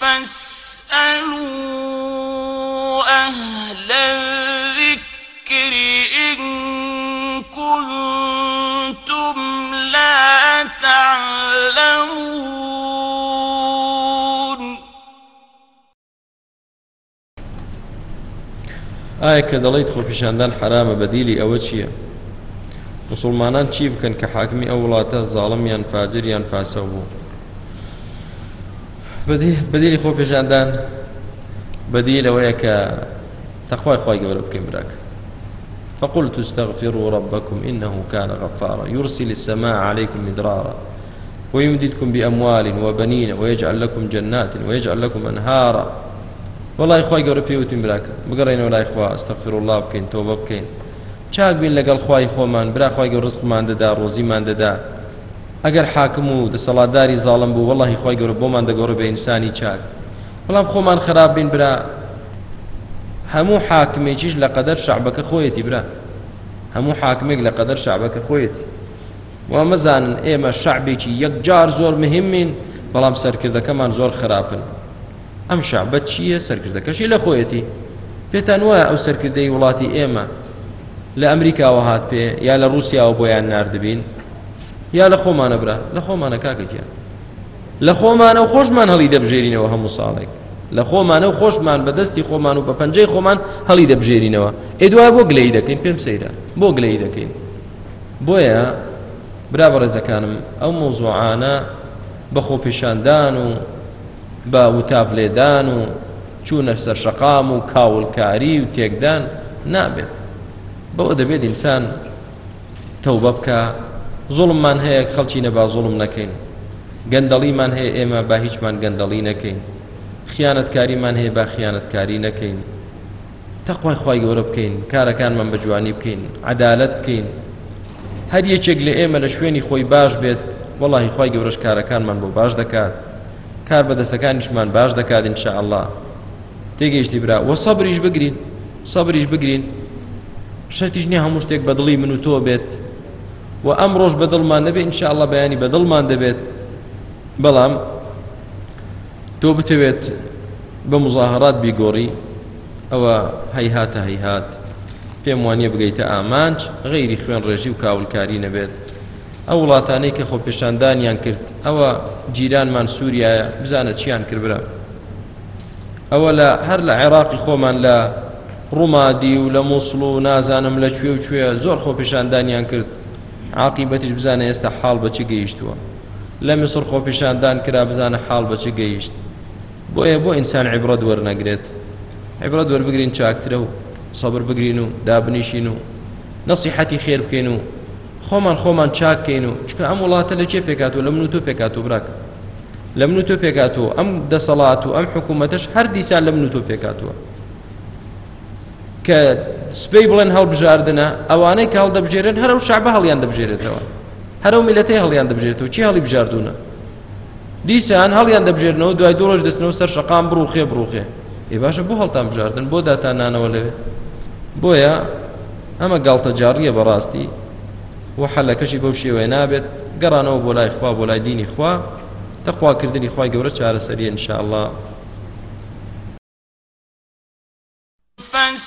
فاسألوا أهل الذكر إن كنتم لا تعلمون آية كدليت خۆپیشاندان شاندان حرام بديلي چییە؟ مسلمانان چی بکەن کە حاکمی ئەو وڵاتە زاڵمیان فاجریان فاسە بديل خوب پێژاندان بديل ويك تقوى خوي خی گەورە فقلت استغفروا ربكم إنه كان غفارا يرسل السماء عليكم مدرارا ويمددكم بأموال وبنين ويجعل لكم جنات ويجعل لكم أنهارا والله إخوة قرب يوتين براك بقرين ولا إخوة استغفر الله بكين توبة بكين چاک بین لەگەڵ خی خۆمان برا خی دار ڕزقمان ما ڕۆزیمان دار ئەگەر حاکم و دەسەڵاتداری زاڵم بوو وەڵی خۆی گەورە بۆمان دەگەڕە بە ئینسانی چاک بەڵام خۆمان خراپ بین برا هەموو حاکمێکیش لە قەدەر شعبەکە خۆیەتی برا هەموو حاکمێک لە قەدەر شعبەکە خۆیەتی وا مەزانن ئێمە شعبێکی یەکجار زۆر مهمین بەڵام سەرکردەکەمان زۆر خراپن ئەم شعبە چییە سەرکردەکەشی لە خۆیەتی پێتان وایە ئەو سەرکردەی وڵاتی ئێمە لە ئەمریکاوە هات پێ یا لە رووسیاوە بۆیان نردبین یا لە خۆمانە برا لە خۆمانە کاکەتیان لە خۆمانە و خۆشمان هەڵی دەبژێرینەوە هەموو ساڵێک لە خۆمانە و خۆشمان بە دەستی خۆمان و بە پەنجەی خۆمان هەڵی دەبژێرینەوە ئێ دوای بۆ گلەی دەکەین پێم سەیرە بۆ گلەی دەکەین بۆیە برا بەڕێزەکانم ئەو مۆزوعانە بە خۆپیشاندان و بە وتافلێدان و چوونە سەر شەقام و کاولکاری و تێکدان نابێت بەوە دەبێت ئینسان تەوبە بکە زڵمان هەیە خەڵکی نەبا زوڵم نەکەین گەندەڵیمان هەیە ئێمە با هیچمان گەندەڵی نەکەین خیانەتکاریمان هەیە با خیانەتکاری نەکەین تەخوای خی گەورە بکەین کارەکانمان بە جوانی بکەین عدالت بکەین هەر یەکێک لە ئێمە لە شوێنی خۆی باش بێت وڵی خی گەورەش کارەکانمان بۆ باش دەکات کار بەدەستەکانیشمان باش دەکات انشاء الله تێگەیشتی برا وە سەبریش بگرین سەبریش بگرین شەتیژنی هەموو شتێک بەدڵی من و تۆ بێت و ئەم ڕۆژ بەدڵمان نەبێ انشاءله بەیانی بەدڵمان دەبێت بەڵام تۆ بتەوێت بە مزاهرات بیگۆڕی ئەوە هەیهاتە هەیهات پێم وانە بگەیتە ئامانج غەیری خوێن ڕێژی و کاولکاری نەبێت ئەو وڵاتانەی کە خۆپێشاندانیان کرد ئەوە جیرانمان سووریایە بزانە چیان کردرا ئەوە لە هەر لە عێراقی خۆمان لە ڕوومادی و لە مووسڵ و نازانم لەکوێ و کوێ زۆر خۆپێشاندانیان کرد عقیبەتیش بزانە ئێستا حاڵ بەچی گەیشتووە لە مسر خۆپیشاندان کرا بزانە حاڵ بەچی گەیشت بۆیە بۆ ئینسان عیبرەت وەرنەگرێت عیبرەت وەربگرین چاکترە و سەبر بگرین و دابنیشین و نەسیحەتی خێر بکەین و خۆمان خۆمان چاککەین و چکە ئەم وڵاتە لە کێ پێکاتوە لە من و تۆ پێکات و براک لە من و تۆ پێکاتوە ئەم دەسەڵات و ئەم حکوومەتەش هەر دیسان لە من و تۆ پێکاتوە کە سپی بڵێن هەڵبژاردنە ئەوانەی کە هەڵدەبژێرن هەرو شعبە هەڵیان دەبژێرێتەوە هەرو میلەتی هەڵیان دەبژێتەوە چی هەڵی بژاردونە دیسان هەڵیان دەبژێرنەوە دوای دوۆژ دەستنەوە سەر شقام بڕوخێ بڕوخێ ێ باشە بۆ هەڵتان بژاردن بۆ داتانانەوە لەوێ بۆیە ئەمە گڵتە جاڕیە بەڕاستی و حەلەکەشی بەو شێوەیە نابێت گەڕانەوە بۆ لای خوا بۆ لای دینی خوا تەخواکردنی خی گەورە چارەسەریە انشاءله فەنس